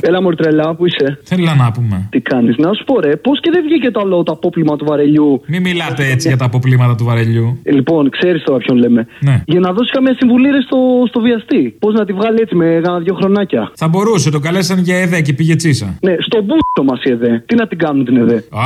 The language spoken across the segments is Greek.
Έλα, Μορτρελά, που είσαι; Θέλω να πούμε. Τι κάνεις, να σου πω ρε, πώς και δεν βγήκε το άλλο το απόπλημα του βαρελιού; Μην μιλάτε έτσι για τα αποπλήματα του βαρελιού. Ε, Λοιπόν, ξέρεις τώρα ποιον λέμε. Ναι. Για να δώσει καμία συμβουλή ρε, στο, στο βιαστή. Πώς να τη βγάλει έτσι με ένα δύο χρονάκια. Θα μπορούσε, το καλέσαν για ΕΔΕ και πήγε τσίσα. Ναι, στον μπούστο μας η ΕΔΕ. Τι να την κάνουν την ΕΔΕ; Α,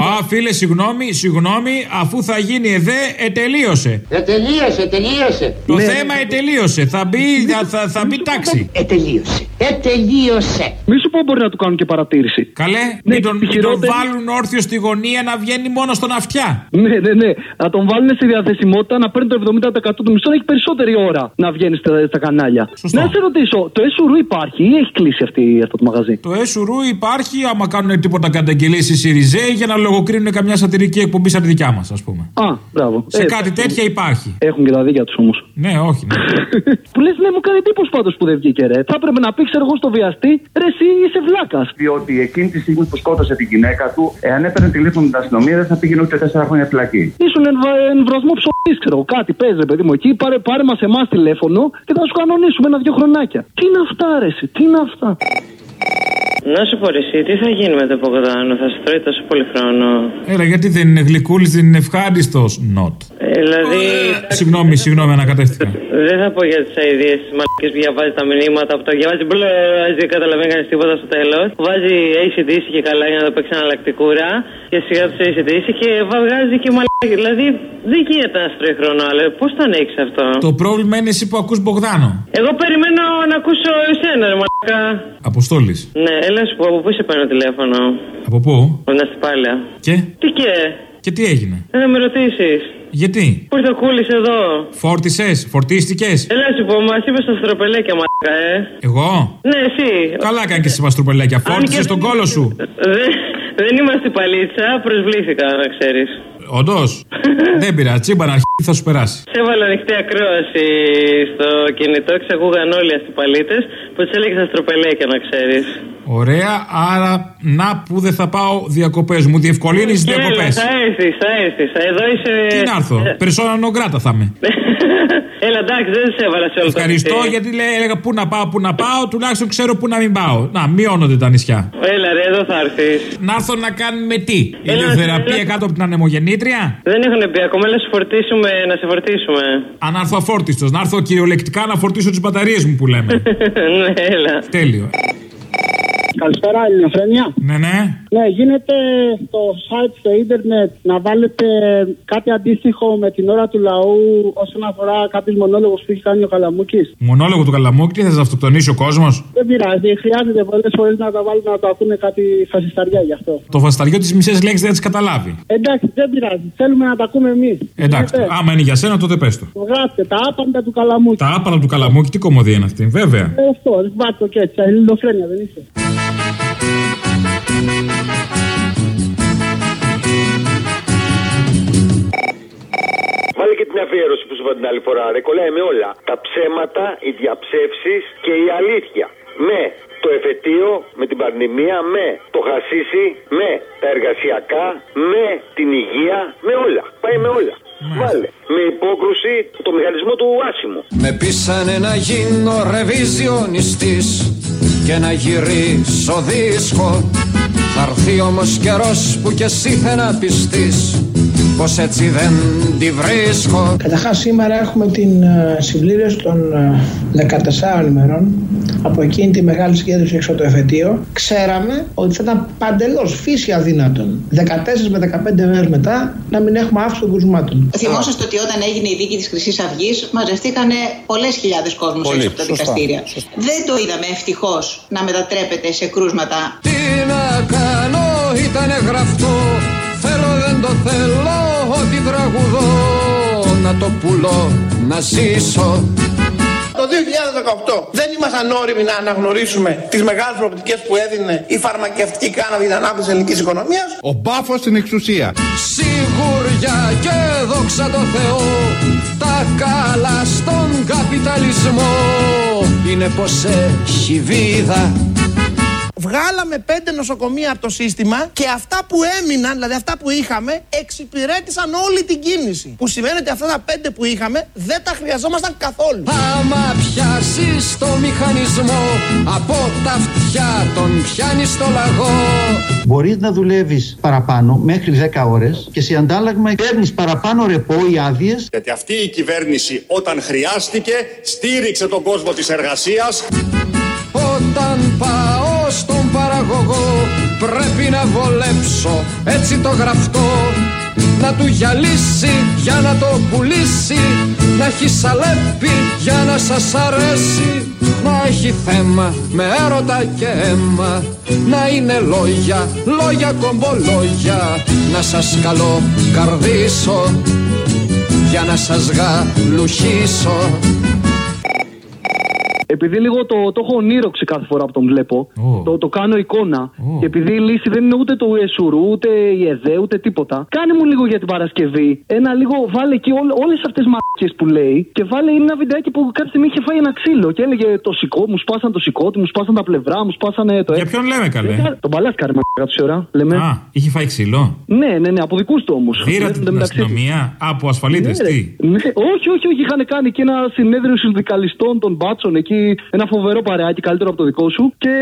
α, φίλε, συγγνώμη, συγγνώμη, αφού θα γίνει ΕΔΕ, ετελείωσε. Ετελείωσε, τελείωσε. Το Ναι. θέμα ετελείωσε. Θα μπει, θα, θα, θα μπει τάξη. Ετελείωσε. Ετελείωσε. Μη σου πω μπορεί να του κάνουν και παρατήρηση. Καλέ, Ναι, μην τον, τη μην τον χειρότερη- βάλουν όρθιο στη γωνία να βγαίνει μόνος στον αυτιά. Ναι, ναι, ναι. Να τον βάλουν στη διαθεσιμότητα να παίρνει το 70% του μισθού να έχει περισσότερη ώρα να βγαίνει στα, στα κανάλια. Σωστό. Να σε ρωτήσω, το Εσουρού υπάρχει ή έχει κλείσει αυτή, αυτό το μαγαζί; Το ΕΣΟΥΡΟΥ υπάρχει άμα κάνουν τίποτα καταγγελίες οι Σιριζέοι για να λογοκρίνουν καμιά σατυρική εκπομπή σαν τη δικιά μας, ας πούμε. Α, μπράβο. Σε Ε, κάτι τέτοια υπάρχει. Έχουν και τα δίκια τους όμως. Ναι, όχι. Ναι. που λες, ναι, μου κάνει εντύπωση πάντως που δεν βγήκε, ρε. Θα έπρεπε να πει, ξέρω εγώ, στο βιαστή, ρε, εσύ είσαι βλάκας. Διότι εκείνη τη στιγμή που σκότωσε την γυναίκα του, εάν έπαιρνε τηλέφωνο την αστυνομία, δεν θα πήγαινε ούτε τέσσερα χρόνια φυλακή. Ήσουν εμβα- εμβρασμό ψωμί, ξέρω εγώ. Κάτι παίζει, ρε παιδί μου εκεί. Πάρε, πάρε μας εμάς τηλέφωνο και θα σου κανονίσουμε ένα-δυο χρονάκια. Τι είναι αυτά, ρε, εσύ, τι είναι αυτά; Να σου πω ρε, εσύ, τι θα γίνει με το Ποκοτάνο, θα σου τρώει τόσο πολύ χρόνο. Έλα, γιατί δεν είναι γλυκούλης, δεν είναι ευχάριστος; Not. Ε, δηλαδή, Συγγνώμη, συγγνώμη, ανακατεύτηκα. δεν θα πω για τις αειδίες της μαλακής που διαβάζει τα μηνύματα που τα διαβάζει μπλε, δεν καταλαβαίνει κανείς τίποτα στο τέλος. Βάζει ACDC και καλά για να το παίξει εναλλακτικούρα και σιγά του ACDC και βγάζει και μαλακή. Δηλαδή, δεν γίνεται να σου τρώει χρόνο, αλλά πώ το ανέχει αυτό. Το πρόβλημα είναι εσύ που ακούς Μπογδάνο. Εγώ περιμένω να ακούσω εσένα, ρε μαλακά. Αποστόλη. Ναι, έλα σου πω, από πού σε παίρνω τηλέφωνο. Από πού? Από την Αστυπάλαια. Και? Τι και, Και τι έγινε. δεν θα με ρωτήσει. Γιατί? Πού ήρθε ο Κούλη εδώ. Φόρτισε, φορτίστηκε. Έλα σου πω, μα είπε στα στροπελέκια, μαλάκα, ε. Εγώ? Ναι, εσύ. Καλά κάνει και εσύ μαστρουπελέκια. Αν Φόρτισε και τον δεν- κόλο σου. Δεν, δεν είμαστε παλίτσα, προσβλήθηκα, να ξέρεις. Όντως; Δεν πειράζει. Τσίμπα να αρχίσει θα σου περάσει. Σε έβαλα ανοιχτή ακρόαση στο κινητό και σε ακούγαν όλοι αυτοί οι παλίτε που του έλεγες στα στροπελέκια, να ξέρεις. Ωραία, άρα να που δεν θα πάω διακοπές. Μου διευκολύνεις τι διακοπές. θα έρθεις, θα έρθεις. Εδώ είσαι. Τι να έρθω. Ε, Περσόνα νογκράτα θα είμαι. Έλα, εντάξει, δεν σε έβαλα σε όλο το Ευχαριστώ νησί. γιατί λέει, έλεγα πού να πάω, πού να πάω. Τουλάχιστον ξέρω πού να μην πάω. Να, μειώνονται τα νησιά. Έλα, ρε, εδώ θα έρθεις. Να έρθω να κάνουμε τι. Έλα, Ηλιοθεραπεία έλα. κάτω από την ανεμογεννήτρια; Δεν έχουν πει ακόμα, έλα, σου φορτίσουμε, να σε φορτίσουμε. Αν έρθω αφόρτιστος, να έρθω κυριολεκτικά να φορτίσω τις μπαταρίες μου που λέμε. ναι, έλα. Τέλειο. Καλησπέρα, Ελληνοφρένια. Ναι, ναι. Ναι, γίνεται στο site στο ίντερνετ να βάλετε κάτι αντίστοιχο με την ώρα του λαού όσον αφορά κάποιους μονόλογους που έχει κάνει ο Καλαμούκης. Μονόλογο του Καλαμούκη, τι θα σα αυτοκτονήσει ο κόσμος; Δεν πειράζει, χρειάζεται πολλές φορές να τα βάλουν να το ακούνε κάτι φασισταριά γι' αυτό. Το φασταριό της μισές λέξει δεν τις καταλάβει. Εντάξει, δεν πειράζει, θέλουμε να τα ακούμε εμείς. Εντάξει, άμα είναι για σένα, τότε πες το. Γράψτε τα άπαντα του Καλαμούκη. Τα άπανα του Καλαμούκη, τι κομμωδία είναι αυτή, βέβαια. Ε, αυτό, βάλτε το και έτσι. Ελληνοφρένια δεν είσαι. Βάλε και την αφιέρωση που σου είπα την άλλη φορά. Ρε, κολλάει με όλα. Τα ψέματα, οι διαψεύσεις και η αλήθεια. Με το εφετείο, με την πανδημία, με το χασίσι, με τα εργασιακά, με την υγεία, με όλα. Πάει με όλα. Βάλε. Με υπόκρουση το μηχανισμό του άσημου. Με πείσανε να γίνω ρεβιζιονιστής και να γυρίσω δίσκο. Θα έρθει όμως καιρός που κι εσύ θα να πιστείς πως έτσι δεν τη βρίσκω Καταρχάς σήμερα έχουμε την ε, συμπλήρωση των ε, 14 ημερών από εκείνη τη μεγάλη συγκέντρωση έξω από το εφετείο. Ξέραμε ότι θα ήταν παντελώς φύση αδύνατον 14 με 15 μέρες μετά να μην έχουμε αύξηση των κρουσμάτων. Θυμόσαστε ότι όταν έγινε η δίκη της Χρυσής Αυγής, μαζευτήκανε πολλές χιλιάδες κόσμου Πολύ, έξω από τα σωστά, δικαστήρια. Δεν το είδαμε ευτυχώς να μετατρέπεται σε κρούσματα. Τι να κάνω ήτανε γραφτό Θέλω δεν το θέλω ότι τραγουδώ Να το πουλώ να ζήσω Το 2018 δεν ήμασταν όριμοι να αναγνωρίσουμε τις μεγάλες προοπτικές που έδινε η φαρμακευτική κάναβη για την ανάπτυξη της ελληνικής οικονομίας; Ο μπάφος στην εξουσία. Σιγουριά και δόξα τω Θεώ Τα καλά στον καπιταλισμό Είναι πως έχει βίδα Βγάλαμε πέντε νοσοκομεία από το σύστημα και αυτά που έμειναν, δηλαδή αυτά που είχαμε, εξυπηρέτησαν όλη την κίνηση. Που σημαίνει ότι αυτά τα πέντε που είχαμε δεν τα χρειαζόμασταν καθόλου. Άμα πιάσεις το μηχανισμό Από τα αυτιά τον πιάνεις στο λαγό Μπορείς να δουλεύεις παραπάνω μέχρι 10 ώρες και σε αντάλλαγμα παίρνεις παραπάνω ρεπό ή άδειες. Γιατί αυτή η κυβέρνηση όταν χρειάστηκε στήριξε τον κόσμο της εργασίας. Όταν πάω στον παραγωγό πρέπει να βολέψω έτσι το γραφτό να του γυαλίσει για να το πουλήσει. Να έχει σαλέπι για να σας αρέσει. Να έχει θέμα με έρωτα και αίμα. Να είναι λόγια, λόγια κομπολόγια. Να σας καλώ καρδίσω για να σας γαλουχίσω Επειδή λίγο το, το έχω ονείροξει κάθε φορά που τον βλέπω, το, το κάνω εικόνα. Και επειδή η λύση δεν είναι ούτε το Ιεσουρού, ούτε η ΕΔΕ, ούτε τίποτα. Κάνε μου λίγο για την Παρασκευή. Ένα λίγο, βάλε εκεί όλες αυτές τις μαρκέ που λέει και βάλε ένα βιντεάκι που κάποια στιγμή είχε φάει ένα ξύλο και έλεγε το σηκώ, μου σπάσαν το σηκώτη, μου σπάσαν τα πλευρά, μου σπάσανε το Για ποιον λέμε καλέ; Τον παλάσκαρε μα τόση ώρα. Λέμε. Α, είχε φάει ξύλο; Ναι, ναι, ναι, από δικούς του όμως. Πήρατε την αστυνομία; από ασφαλίτες, τι; Ναι, όχι, όχι, όχι. Είχαν κάνει και ένα συνέδριο συνδικαλιστών των μπάτσων εκεί. Ένα φοβερό παρεάκι, καλύτερο από το δικό σου. Και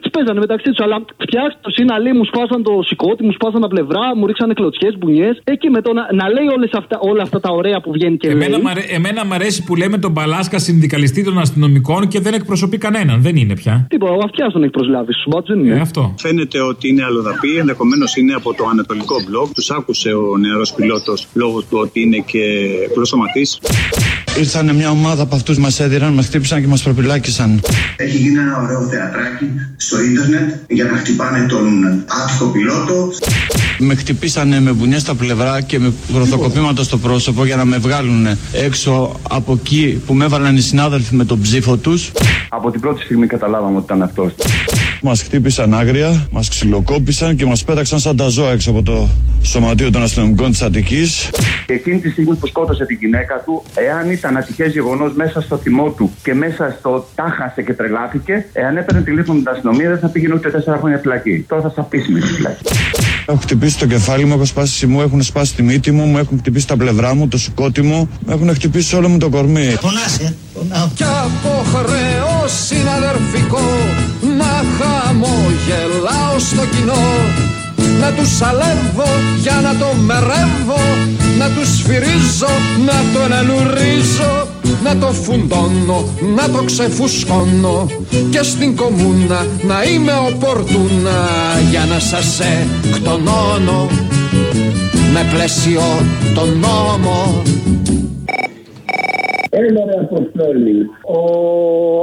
τι παίζανε μεταξύ τους. Αλλά φτιάξτε το σύναλί, μου σπάσαν το σηκώτη, μου σπάσαν τα πλευρά, μου ρίξανε κλωτσιές, μπουνιές. Εκεί με το να, να λέει όλες αυτά, όλα αυτά τα ωραία που βγαίνει και Εμένα, λέει. μ' αρέ- εμένα μ' αρέσει που λέμε τον Μπαλάσκα συνδικαλιστή των αστυνομικών και δεν εκπροσωπεί κανέναν. Δεν είναι πια. Τίποτα, ο αυτιάς τον έχει προσλάβει. Στου μπάτσου δεν είναι. Ε, αυτό. Φαίνεται ότι είναι αλλοδαπή, ενδεχομένως είναι από το ανατολικό μπλοκ. Τους άκουσε ο νεαρός πιλότος λόγω του ότι είναι και πλωσοματή. Ήρθαν μια ομάδα από αυτούς μας έδιραν, μας χτύπησαν και μας προπυλάκησαν. Έχει γίνει ένα ωραίο θεατράκι στο ίντερνετ για να χτυπάνε τον άτυχο πιλότο. Με χτυπήσανε με μπουνιές στα πλευρά και με γροθοκοπήματα στο πρόσωπο για να με βγάλουν έξω από εκεί που με έβαλαν οι συνάδελφοι με τον ψήφο τους. Από την πρώτη στιγμή καταλάβαμε ότι ήταν αυτός. Μας χτύπησαν άγρια, μας ξυλοκόπησαν και μας πέταξαν σαν τα ζώα έξω από το σωματείο των αστυνομικών της Αττικής. Και εκείνη τη στιγμή που σκότωσε την γυναίκα του, εάν ήταν ατυχές γεγονός μέσα στο θυμό του και μέσα στο τάχασε και τρελάθηκε, εάν έπαιρνε τηλέφωνο την αστυνομία δεν θα πήγαινε ούτε τέσσερα χρόνια φυλακή. Τώρα θα στα πείσουμε στη φυλακή. Έχω χτυπήσει το κεφάλι μου, έχω σπάσει μου, έχουν σπάσει τη μύτη μου, μου έχουν χτυπήσει τα πλευρά μου, το σηκώτη μου, μου έχουν χτυπήσει όλο μου το κορμί. Πονάσαι, Κι από χρέο συναδερφικό να χαμογελάω στο κοινό. Να τους αλεύω για να το μερεύω να τους σφυρίζω, να το ενελουρίζω να το φουντώνω, να το ξεφουσκώνω. Και στην κομμούνα να είμαι οπορτούνα. Για να σας εκτονώνω με πλαίσιο τον νόμο Έλα ρε Αποστόλη. Ο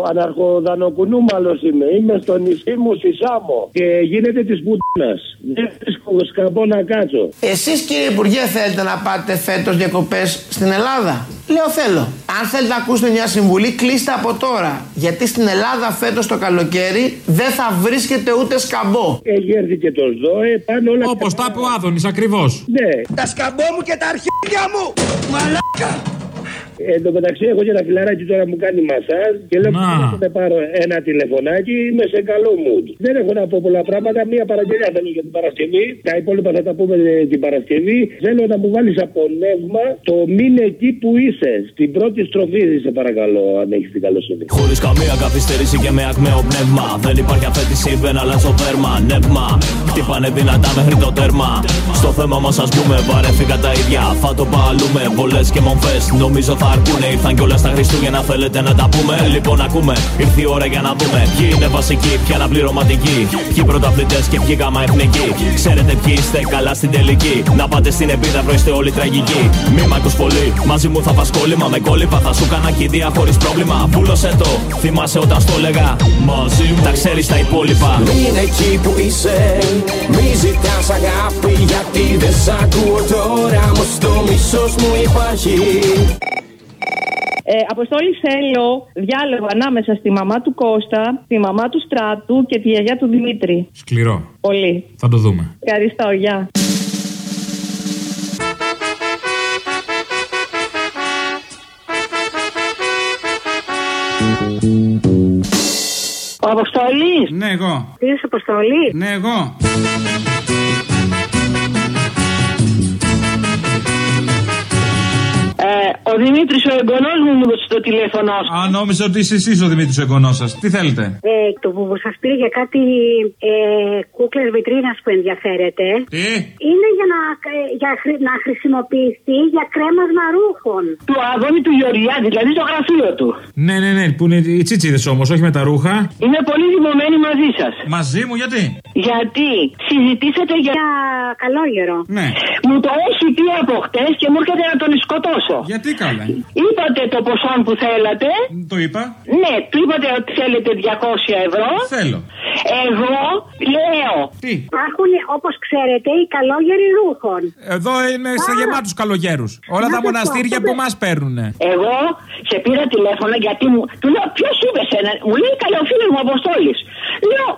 αναρχοδανοκουνούμαλος είμαι. Είμαι στο νησί μου στη Σάμο. Και γίνεται της πουτίνας. Δεν βρίσκω σκαμπό να κάτσω. Εσείς κύριε Υπουργέ θέλετε να πάτε φέτος διακοπές στην Ελλάδα; Λέω θέλω. Αν θέλετε να ακούσετε μια συμβουλή, κλείστε από τώρα. Γιατί στην Ελλάδα φέτος το καλοκαίρι δεν θα βρίσκεται ούτε σκαμπό. Έχει έρθει και το ΣΔΟΕ, πάνε όλα Όπως τα είπε ο Άδωνης, ακριβώς. Ναι. Τα σκαμπό μου και τα αρχίδια μου! Μαλάκα! Εν τω μεταξύ, έχω και ένα φιλαράκι τώρα που κάνει μασάζ και λέω ότι θα πάρω ένα τηλεφωνάκι, είμαι σε καλό mood. Δεν έχω να πω πολλά πράγματα. Μία παραγγελία θέλω για την Παρασκευή. Τα υπόλοιπα θα τα πούμε την Παρασκευή. Θέλω να μου βάλεις από νεύμα το μήνε εκεί που είσαι. Στην πρώτη στροφή, σε παρακαλώ, αν έχεις την καλοσύνη. Χωρίς καμία καθυστέρηση και με ακμαίο πνεύμα. Δεν υπάρχει αφέτηση, δεν αλλάζω δέρμα. Νεύμα, χτυπάνε δυνατά μέχρι το τέρμα. Στο θέμα μας, ας πούμε, βαρέθηκα τα ίδια. Θα το παλούμε, βολές και μομφές. Νομίζω θα αρκούνε. Ήρθαν κιόλα τα Χριστούγεννα, θέλετε να τα πούμε; Λοιπόν, ακούμε, ήρθε η ώρα για να δούμε. Ποιοι είναι βασικοί, ποιοι αναπληρωματικοί. Ποιοι πρωταθλητές και ποιοι γάμα εθνικοί. Ξέρετε ποιοι είστε καλά στην τελική. Να πάτε στην επίδαυρο, είστε όλοι τραγικοί. Μη μ' ακούς πολύ, μαζί μου θα πας κόλλημα. Με κόλληπα θα σου κάνα κηδεία χωρίς πρόβλημα. Πούλωσε το, θυμάσαι όταν στο έλεγα. Μαζί μου τα ξέρεις τα υπόλοιπα. Είναι εκεί που είσαι Μη ζητάς αγάπη Αποστόλη θέλω διάλογο ανάμεσα στη μαμά του Κώστα, τη μαμά του Στράτου και τη γιαγιά του Δημήτρη. Σκληρό. Πολύ. Θα το δούμε. Ευχαριστώ, γεια. Ο Αποστολή. Ναι, εγώ. Είσαι Αποστολή. Ναι, εγώ. Ο Δημήτρης ο εγγονός μου μου έδωσε το τηλέφωνο. Α, νόμιζα ότι είσαι εσείς ο Δημήτρης ο εγγονός σας. Τι θέλετε; Ε, το που σας πήρε για κάτι ε, κούκλες βιτρίνας που ενδιαφέρεται. Τι; Είναι για να, ε, για, χρη- να χρησιμοποιηθεί για κρέμασμα ρούχων. Του Αδόνη του Γεωργιάδη, δηλαδή το γραφείο του. Ναι, ναι, ναι, που είναι οι τσίτσιδες όμως, όχι με τα ρούχα. Είμαι πολύ δημομένη μαζί σας. Μαζί μου, γιατί; Γιατί συζητήσατε για καλόγερο. Ναι. Μου το έχει πει από χτες και μου έρχεται να τον σκοτώσω. Γιατί; Καλά. Είπατε το ποσό που θέλατε. Το είπα. Ναι, του είπατε ότι θέλετε 200 ευρώ. Θέλω. Εγώ λέω. Τι; Υπάρχουν, όπως ξέρετε, οι καλόγεροι ρούχων. Εδώ είναι σε γεμάτους καλογέρους. Όλα Να τα σας πω, μοναστήρια αυτό που δεν- μας παίρνουν. Εγώ σε πήρα τηλέφωνο γιατί μου. Του λέω, ποιος είπες σένα. Μου λέει καλό φίλο μου Αποστόλης. Λέω,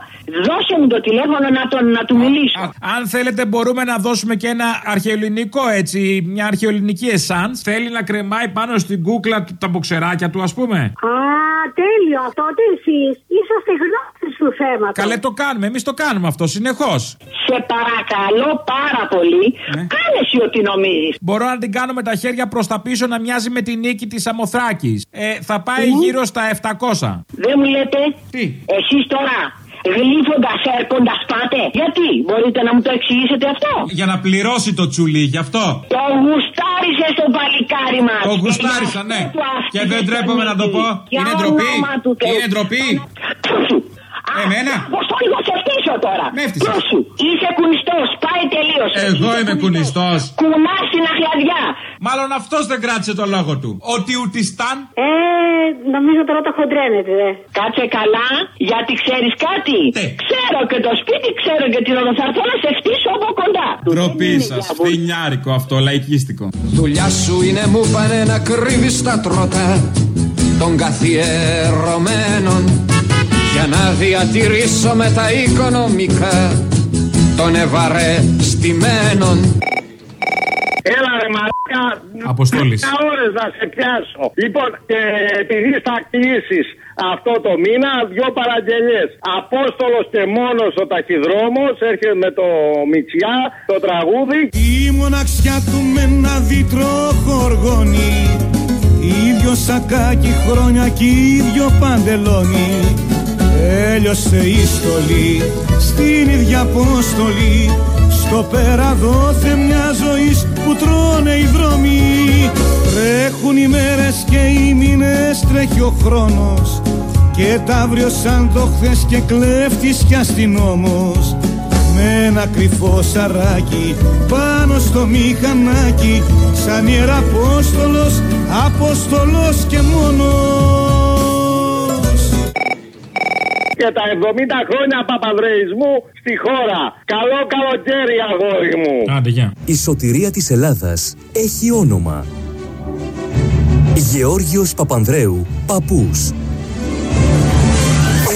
δώσε μου το τηλέφωνο να, τον, να του μιλήσω. Αν θέλετε, μπορούμε να δώσουμε και ένα αρχαιοελληνικό έτσι, μια αρχαιοελληνική εσάν. Θέλει να κρεμάει πάνω στην κούκλα του- τα μποξεράκια του, ας πούμε. Α, τέλειο. Τότε εσείς; Είσαστε γνώστες του θέματο. Καλέ το κάνουμε, εμείς το κάνουμε αυτό συνεχώς. Σε παρακαλώ πάρα πολύ, κάνε εσύ ό,τι νομίζεις. Μπορώ να την κάνω με τα χέρια προς τα πίσω να μοιάζει με την νίκη της Αμοθράκης. Ε, θα πάει γύρω στα 700. Δεν μου λέτε; Τι; Εσείς τώρα γλύφοντας, έρχοντας πάτε. Γιατί, μπορείτε να μου το εξηγήσετε αυτό; Για να πληρώσει το τσουλί, γι' αυτό. Το γουστάρισε στο παλικάρι μας. Το γουστάρισα, ναι. Και δεν τρέπομαι να το πω. Είναι ντροπή. Είναι ντροπή. Εμένα. Πώ το λίγο σε φτύσω τώρα. Με έφτυσε. Ποιος σου; Είσαι κουνιστός. Πάει τελείω. Εγώ είμαι κουνιστός. Κουνάς στην αχλαδιά. Μάλλον αυτός δεν κράτησε το λόγο του. Ότι ουτιστάν. Ε, νομίζω τώρα το χοντρένετε. Κάτσε καλά, γιατί ξέρεις κάτι; Ξέρω και το σπίτι, ξέρω και την οδό. Θα έρθω να σε χτίσω από κοντά. Ντροπή σας. Φινιάρικο αυτό, λαϊκίστικο. Δουλειά σου είναι μου πάνε να κρύβεις τα τρότα των καθιερωμένων για να διατηρήσω με τα οικονομικά των ευαρεστημένων. Έλα ρε μαλάκα. Αποστόλης. Δέκα ώρες να σε πιάσω. Λοιπόν, και επειδή θα κλείσεις αυτό το μήνα, δυο παραγγελίες. Απόστολος και μόνος ο ταχυδρόμος, έρχεται με το Μητσιά, το τραγούδι. Η μοναξιά του με ένα δίτρο χοργώνει Ίδιο σακάκι χρόνια κι ίδιο παντελόνι Έλειωσε η στολή στην ίδια απόστολη Στο πέρα δόθε μια ζωή που τρώνε οι δρόμοι Τρέχουν οι μέρες και οι μήνες τρέχει ο χρόνος. Και τα αύριο σαν το χθες και κλέφτης κι αστυνόμος. Με ένα κρυφό σαράκι πάνω στο μηχανάκι. Σαν ιεραπόστολος, απόστολος και μόνος Και τα 70 χρόνια παπανδρεϊσμού στη χώρα. Καλό καλοκαίρι, αγόρι μου. Άντε, γεια. Η σωτηρία της Ελλάδας έχει όνομα. Γεώργιος Παπανδρέου, παππούς.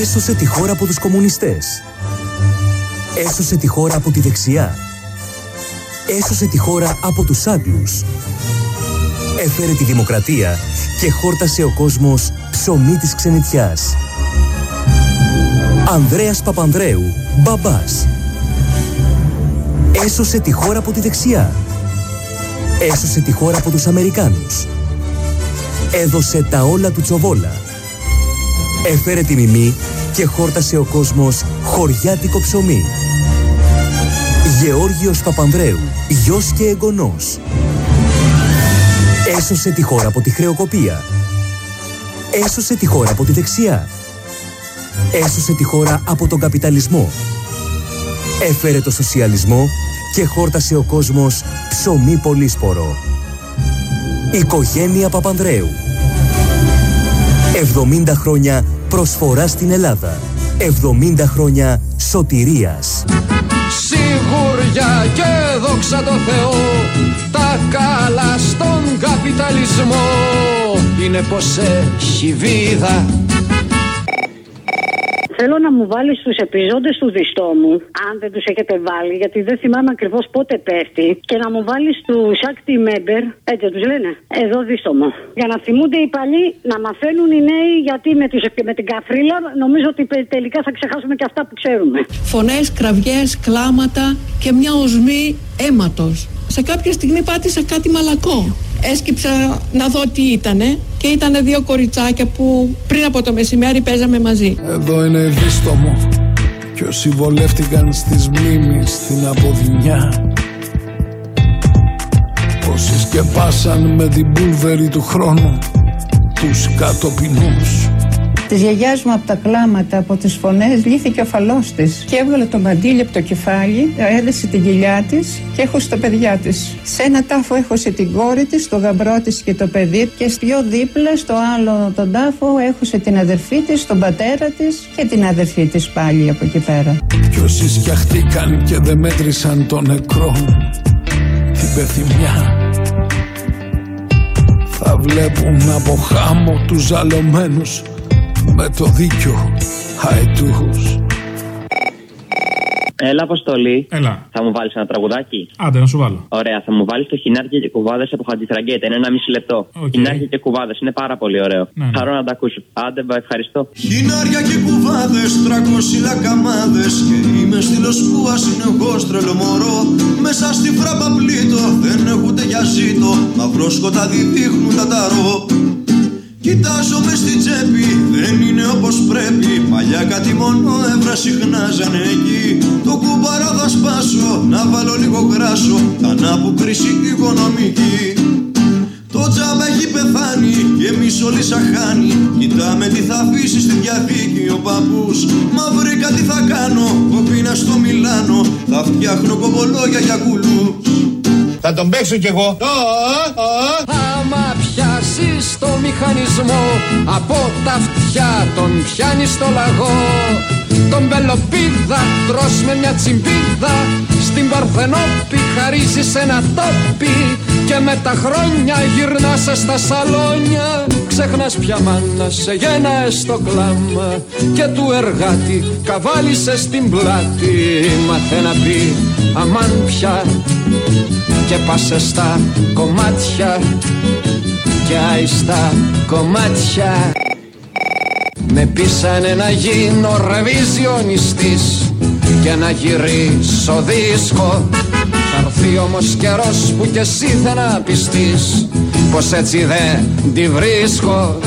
Έσωσε τη χώρα από τους κομμουνιστές. Έσωσε τη χώρα από τη δεξιά. Έσωσε τη χώρα από τους Άγγλους. Έφερε τη δημοκρατία και χόρτασε ο κόσμος ψωμί της ξενιτιάς. Ανδρέας Παπανδρέου, μπαμπάς. Έσωσε τη χώρα από τη δεξιά. Έσωσε τη χώρα από τους Αμερικάνους. Έδωσε τα όλα του τσοβόλα. Έφερε τη μιμή και χόρτασε ο κόσμος χωριάτικο ψωμί. Γεώργιος Παπανδρέου, γιος και εγγονός. Έσωσε τη χώρα από τη χρεοκοπία. Έσωσε τη χώρα από τη δεξιά. Έσωσε τη χώρα από τον καπιταλισμό. Έφερε το σοσιαλισμό και χόρτασε ο κόσμος ψωμί πολύσπορο. Οικογένεια Παπανδρέου. 70 χρόνια προσφορά στην Ελλάδα. 70 χρόνια σωτηρίας. Σιγουριά και δόξα τω Θεώ Τα καλά στον καπιταλισμό Είναι πως έχει βίδα Θέλω να μου βάλεις τους επιζώντες του διστό μου, αν δεν τους έχετε βάλει, γιατί δεν θυμάμαι ακριβώς πότε πέφτει, και να μου βάλεις τους active member, έτσι τους λένε, εδώ δίστομο. Για να θυμούνται οι παλιοί, να μαθαίνουν οι νέοι, γιατί με, τους, με την καφρίλα νομίζω ότι τελικά θα ξεχάσουμε και αυτά που ξέρουμε. Φωνές, κραυγές, κλάματα και μια οσμή αίματος. Σε κάποια στιγμή πάτησα κάτι μαλακό έσκυψα να δω τι ήτανε και ήταν δύο κοριτσάκια που πριν από το μεσημέρι παίζαμε μαζί. Εδώ είναι δίστομο κι όσοι βολεύτηκαν στις μνήμεις στην αποδυνιά Όσοι σκεπάσαν με την πούλβερη του χρόνου τους κατοπινούς Της γιαγιάς μου από τα κλάματα, από τις φωνές, λύθηκε ο φαλός της και έβγαλε το μαντίλι από το κεφάλι, έδεσε την κοιλιά της και έχωσε τα παιδιά της. Σε ένα τάφο έχωσε την κόρη της, το γαμπρό της και το παιδί, και πιο δίπλα στο άλλο τον τάφο έχωσε την αδερφή της, τον πατέρα της και την αδερφή της πάλι από εκεί πέρα. Κι όσοι σκιαχτήκαν και δεν μέτρησαν τον νεκρό την πεθυμιά θα βλέπουν από χάμω τους ζαλωμένους με το δίκιο χαϊτούς Έλα, Αποστολή. Έλα. Θα μου βάλεις ένα τραγουδάκι; Άντε, να σου βάλω. Ωραία, θα μου βάλεις το χινάρια και κουβάδες από Χατζηθραγκέτα. Είναι ένα μισή λεπτό. Οκ. Χινάρια και κουβάδες είναι πάρα πολύ ωραίο. Ναι, ναι. Χαρώ να τα ακούσω. Άντε, μπα, ευχαριστώ. Χινάρια και κουβάδες, τρακόσι λακαμάδε. Και είμαι στήλο που ασυνεχώ τρελό μωρό. Μέσα στη φράπα πλήτω, δεν έχω ούτε για ζήτο. Μαυρό σκοτάδι δείχνουν τα ταρό. Κοιτάζω μες στην τσέπη, δεν είναι όπως πρέπει. Παλιά κάτι μόνο έβρα συχνάζανε εκεί. Το κουμπαρά θα σπάσω, να βάλω λίγο γράσο. Θα ανάπου κρίση οικονομική. Το τζάμπα έχει πεθάνει και εμείς όλοι σαχάνει Κοιτάμε τι θα αφήσει στη διαθήκη ο παππούς. Μα βρήκα τι θα κάνω, κοπίνα στο Μιλάνο. Θα φτιάχνω κομπολόγια για κουλούς. Θα τον παίξω κι εγώ. Άμα πιάσεις το μηχανισμό. Από τα αυτιά τον πιάνεις στο λαγό. Τον πελοπίδα τρως με μια τσιμπίδα. Στην Παρθενόπη χαρίζεις ένα τόπι. Και με τα χρόνια γυρνάς στα σαλόνια. Ξεχνάς πια μάνα σε γένα στο κλάμα. Και του εργάτη καβάλισε στην πλάτη. Μάθε να πει αμάν πια και πάσες στα κομμάτια και άιστα κομμάτια. Με πείσανε να γίνω ρεβιζιονιστής και να γυρίσω δίσκο. Θα έρθει όμως καιρός που κι εσύ θα να πιστείς πως έτσι δεν τη βρίσκω